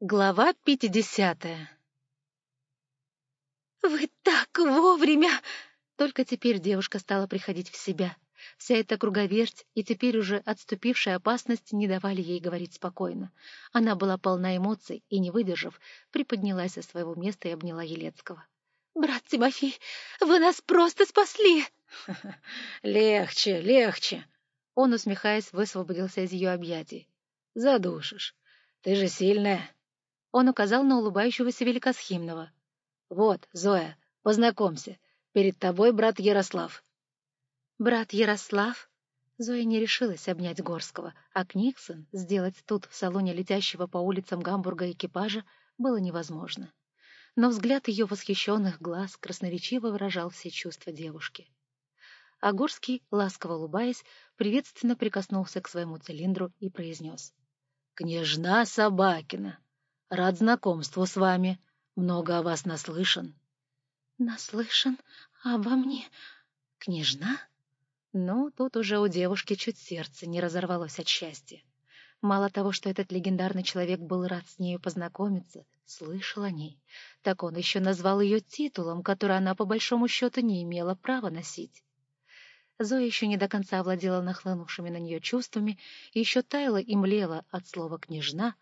Глава пятидесятая «Вы так вовремя!» Только теперь девушка стала приходить в себя. Вся эта круговерть и теперь уже отступившая опасность не давали ей говорить спокойно. Она была полна эмоций и, не выдержав, приподнялась со своего места и обняла Елецкого. «Брат Тимофей, вы нас просто спасли!» «Легче, легче!» Он, усмехаясь, высвободился из ее объятий. «Задушишь. Ты же сильная!» Он указал на улыбающегося Великосхимного. «Вот, Зоя, познакомься. Перед тобой брат Ярослав». «Брат Ярослав?» Зоя не решилась обнять Горского, а Книксон сделать тут, в салоне летящего по улицам Гамбурга экипажа, было невозможно. Но взгляд ее восхищенных глаз красноречиво выражал все чувства девушки. А Горский, ласково улыбаясь, приветственно прикоснулся к своему цилиндру и произнес. «Княжна Собакина, рад знакомству с вами. Много о вас наслышан». «Наслышан обо мне? Княжна?» Но тут уже у девушки чуть сердце не разорвалось от счастья. Мало того, что этот легендарный человек был рад с нею познакомиться, слышал о ней, так он еще назвал ее титулом, который она по большому счету не имела права носить. Зоя еще не до конца овладела нахлынувшими на нее чувствами еще таяла и млела от слова «княжна»,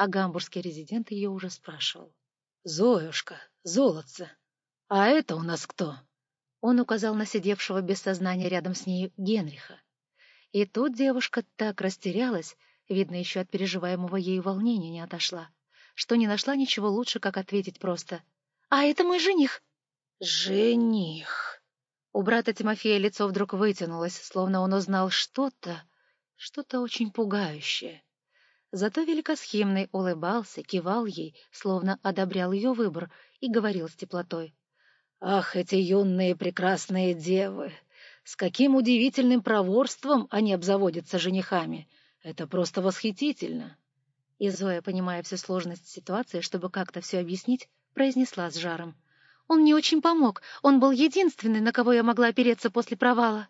а гамбургский резидент ее уже спрашивал. — Зоюшка, золотце, а это у нас кто? Он указал на сидевшего без сознания рядом с ней Генриха. И тут девушка так растерялась, видно, еще от переживаемого ею волнения не отошла, что не нашла ничего лучше, как ответить просто «А это мой жених!» «Жених!» У брата Тимофея лицо вдруг вытянулось, словно он узнал что-то, что-то очень пугающее. Зато Великосхимный улыбался, кивал ей, словно одобрял ее выбор, и говорил с теплотой. Ах, эти юные прекрасные девы! С каким удивительным проворством они обзаводятся женихами! Это просто восхитительно!» И Зоя, понимая всю сложность ситуации, чтобы как-то все объяснить, произнесла с жаром. «Он мне очень помог. Он был единственный, на кого я могла опереться после провала».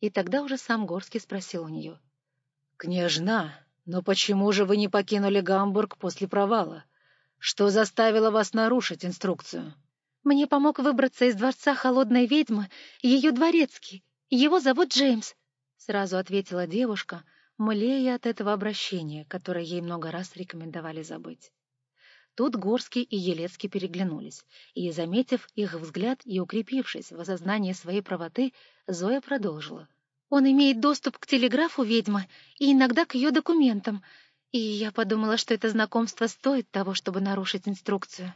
И тогда уже сам Горский спросил у нее. «Княжна, но почему же вы не покинули Гамбург после провала? Что заставило вас нарушить инструкцию?» Мне помог выбраться из дворца холодной ведьмы ее дворецкий. Его зовут Джеймс», — сразу ответила девушка, млея от этого обращения, которое ей много раз рекомендовали забыть. Тут Горский и Елецкий переглянулись, и, заметив их взгляд и укрепившись в осознании своей правоты, Зоя продолжила. «Он имеет доступ к телеграфу ведьмы и иногда к ее документам, и я подумала, что это знакомство стоит того, чтобы нарушить инструкцию».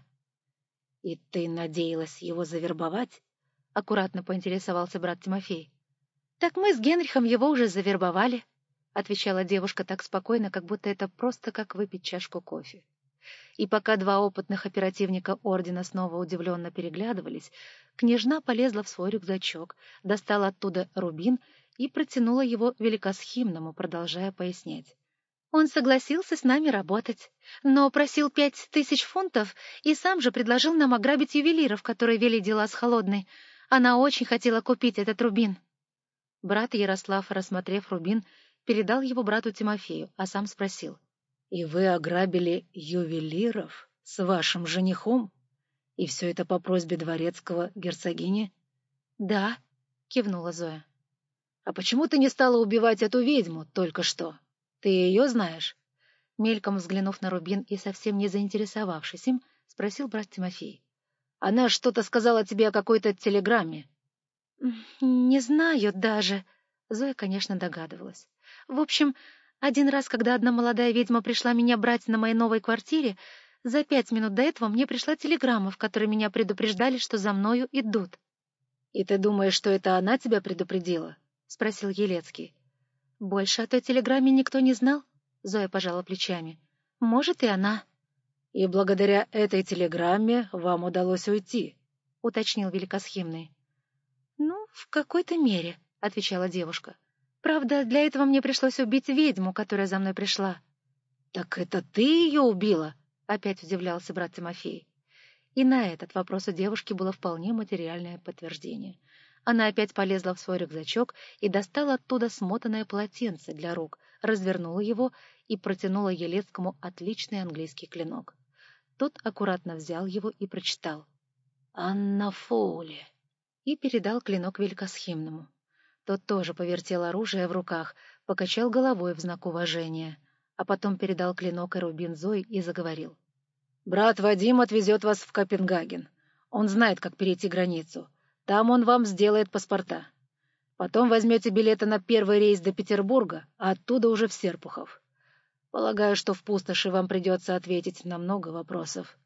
«И ты надеялась его завербовать?» — аккуратно поинтересовался брат Тимофей. «Так мы с Генрихом его уже завербовали», — отвечала девушка так спокойно, как будто это просто как выпить чашку кофе. И пока два опытных оперативника Ордена снова удивленно переглядывались, княжна полезла в свой рюкзачок, достала оттуда рубин и протянула его великосхимному, продолжая пояснять. Он согласился с нами работать, но просил пять тысяч фунтов и сам же предложил нам ограбить ювелиров, которые вели дела с Холодной. Она очень хотела купить этот рубин. Брат Ярослав, рассмотрев рубин, передал его брату Тимофею, а сам спросил. — И вы ограбили ювелиров с вашим женихом? И все это по просьбе дворецкого герцогини? — Да, — кивнула Зоя. — А почему ты не стала убивать эту ведьму только что? — ты ее знаешь? Мельком взглянув на Рубин и совсем не заинтересовавшись им, спросил брат Тимофей. Она что-то сказала тебе о какой-то телеграмме. Не знаю даже. Зоя, конечно, догадывалась. В общем, один раз, когда одна молодая ведьма пришла меня брать на моей новой квартире, за пять минут до этого мне пришла телеграмма, в которой меня предупреждали, что за мною идут. — И ты думаешь, что это она тебя предупредила? — спросил Елецкий. Больше о той телеграмме никто не знал? Зоя пожала плечами. Может, и она. И благодаря этой телеграмме вам удалось уйти, уточнил Великосхимный. Ну, в какой-то мере, отвечала девушка. Правда, для этого мне пришлось убить ведьму, которая за мной пришла. Так это ты ее убила? Опять удивлялся брат Тимофей. И на этот вопрос у девушки было вполне материальное подтверждение. Она опять полезла в свой рюкзачок и достала оттуда смотанное полотенце для рук, развернула его и протянула Елецкому отличный английский клинок. Тот аккуратно взял его и прочитал. «Анна Фоули» и передал клинок Великосхимному. Тот тоже повертел оружие в руках, покачал головой в знак уважения, а потом передал клинок и рубин Зои и заговорил. «Брат Вадим отвезет вас в Копенгаген. Он знает, как перейти границу. Там он вам сделает паспорта. Потом возьмете билеты на первый рейс до Петербурга, а оттуда уже в Серпухов. Полагаю, что в пустоши вам придется ответить на много вопросов.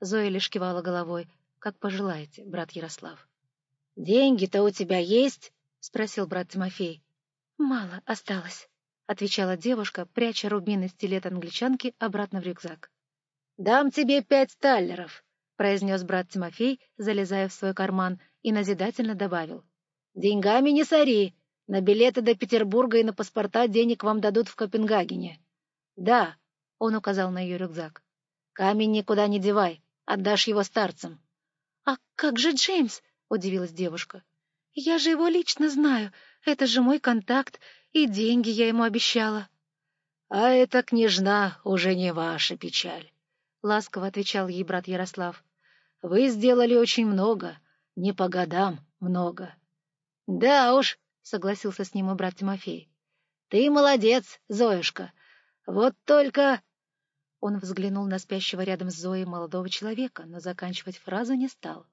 Зоя лишь кивала головой. Как пожелаете, брат Ярослав. — Деньги-то у тебя есть? — спросил брат Тимофей. — Мало осталось, — отвечала девушка, пряча рубин стилет англичанки обратно в рюкзак. — Дам тебе пять таллеров, — произнес брат Тимофей, залезая в свой карман, и назидательно добавил. — Деньгами не сори. На билеты до Петербурга и на паспорта денег вам дадут в Копенгагене. — Да, — он указал на ее рюкзак. — Камень никуда не девай, отдашь его старцам. — А как же Джеймс? — удивилась девушка. — Я же его лично знаю. Это же мой контакт, и деньги я ему обещала. — А это, княжна, уже не ваша печаль ласково отвечал ей брат Ярослав. Вы сделали очень много, не по годам много. Да уж, согласился с ним и брат Тимофей. Ты молодец, Зоюшка. Вот только... Он взглянул на спящего рядом с Зоей молодого человека, но заканчивать фразу не стал,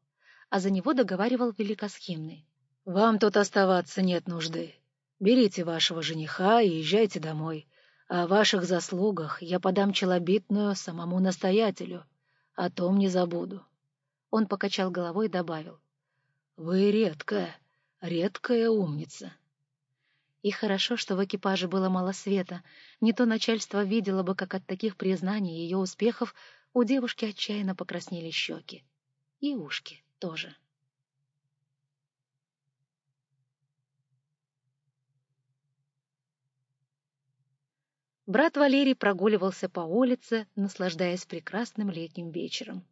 а за него договаривал великосхимный. «Вам тут оставаться нет нужды. Берите вашего жениха и езжайте домой. О ваших заслугах я подам челобитную самому настоятелю. О том не забуду. Он покачал головой и добавил. — Вы редкая, редкая умница. И хорошо, что в экипаже было мало света. Не то начальство видело бы, как от таких признаний ее успехов у девушки отчаянно покраснели щеки. И ушки тоже. Брат Валерий прогуливался по улице, наслаждаясь прекрасным летним вечером.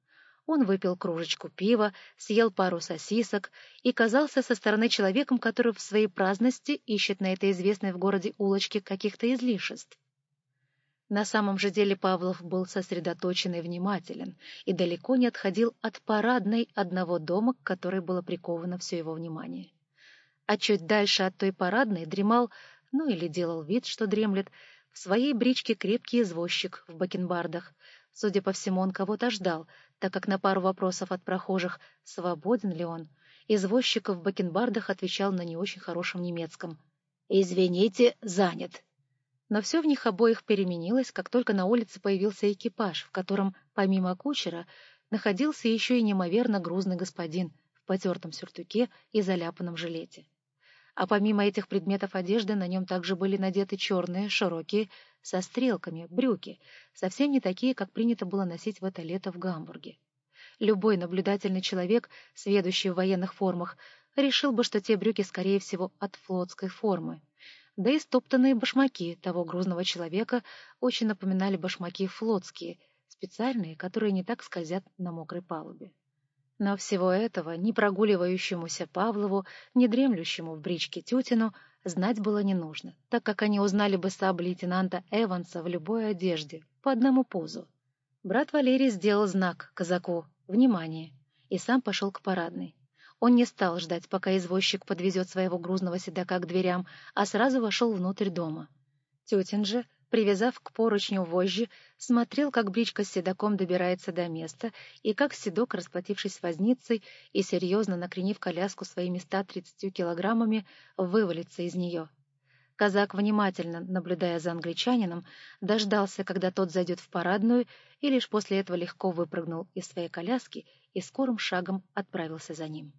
Он выпил кружечку пива, съел пару сосисок и казался со стороны человеком, который в своей праздности ищет на этой известной в городе улочке каких-то излишеств. На самом же деле Павлов был сосредоточен и внимателен, и далеко не отходил от парадной одного дома, к которой было приковано все его внимание. А чуть дальше от той парадной дремал, ну или делал вид, что дремлет, в своей бричке крепкий извозчик в бакенбардах. Судя по всему, он кого-то ждал, так как на пару вопросов от прохожих, свободен ли он, извозчик в бакенбардах отвечал на не очень хорошем немецком. «Извините, занят». Но все в них обоих переменилось, как только на улице появился экипаж, в котором, помимо кучера, находился еще и неимоверно грузный господин в потертом сюртуке и заляпанном жилете а помимо этих предметов одежды на нем также были надеты черные, широкие, со стрелками, брюки, совсем не такие, как принято было носить в это лето в Гамбурге. Любой наблюдательный человек, сведущий в военных формах, решил бы, что те брюки, скорее всего, от флотской формы. Да и стоптанные башмаки того грузного человека очень напоминали башмаки флотские, специальные, которые не так скользят на мокрой палубе. Но всего этого ни прогуливающемуся Павлову, ни дремлющему в бричке Тютину знать было не нужно, так как они узнали бы саб-лейтенанта Эванса в любой одежде, по одному позу. Брат Валерий сделал знак казаку «Внимание!» и сам пошел к парадной. Он не стал ждать, пока извозчик подвезет своего грузного седока к дверям, а сразу вошел внутрь дома. Тетин же привязав к поручню вожжи, смотрел, как бричка с седоком добирается до места, и как седок, расплатившись возницей и серьезно накренив коляску своими 130 килограммами, вывалится из нее. Казак, внимательно наблюдая за англичанином, дождался, когда тот зайдет в парадную, и лишь после этого легко выпрыгнул из своей коляски и скорым шагом отправился за ним.